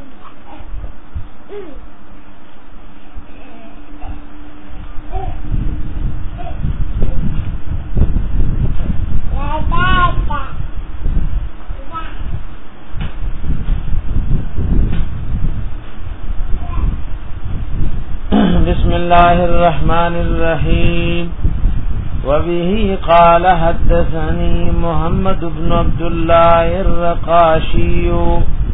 Mm. hmm الله الرحمن الرحيم وبه قال حدثني محمد بن عبد الله الرقاشي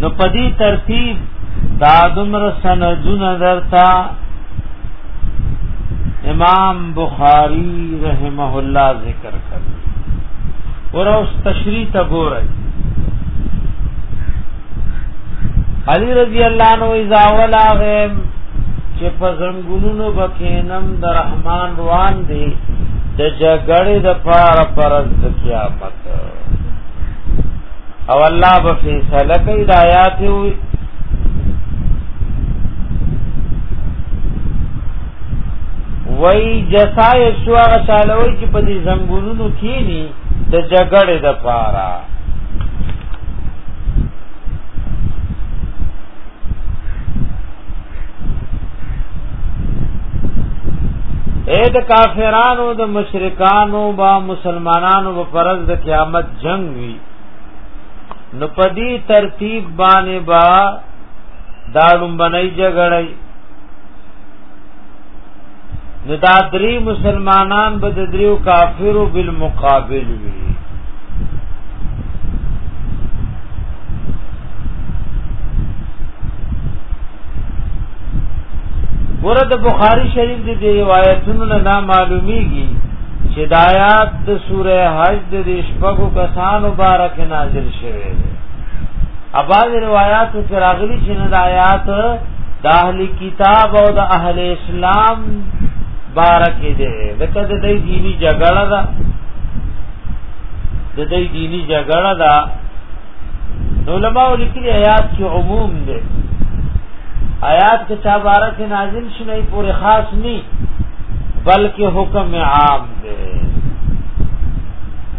نو پدی ترتیب دا دمر سندون درتا امام بخاری رحمه الله ذکر کړ اور اوس تشریح ته ګورئ علی رضی الله عنه اذا ولا غیم چې فزم ګلونو بکینم د رحمان روان دی د جګړې د پار پرز د قیامت او الله به فیصله کوي د آیات وي وای جسای شو هغه چالوي چې په دې زنګونونو کې ني د جګړې د پاره اې د کافرانو د مشرکانو با مسلمانانو په فرض د قیامت جنگ وی نو پدی ترتیب باندې با داړم بنای جګړای نو دا درې مسلمانان به د دریو کافرو بالمقابل وي ګوره د بخاری شریف د دی روایتونو نه دا معلومیږي چې د آیات د سوره حج د دې شپږو کسانو بارک نازل شوه دی اباظ روایتو کې راغلي چې نه د آیات د اهل کتاب او د اهل اسلام بارکه دې لکه د دې دینی جګړه ده د دې دینی جګړه ده علماء لیکلي آیات کې عموم دي آیات کې چا بارک نازل شنه پورې خاص نه بلکې حکم عام دی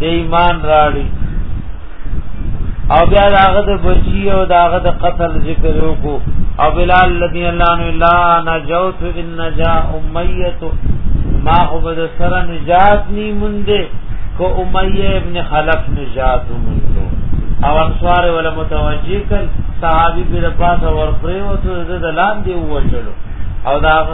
د ایمان راړي او بیا داغه د بچی او داغه د قتل ذکر وکړو او بلال الذي الله ان لا نجوت ان نجا امیت ما خو بد سر نجات نی مونده کو امیه ابن خلف نجات مونده او انصار ولا متوجه کل صحابي بیر پاس اور پریو ته د لاندې وچلو او دا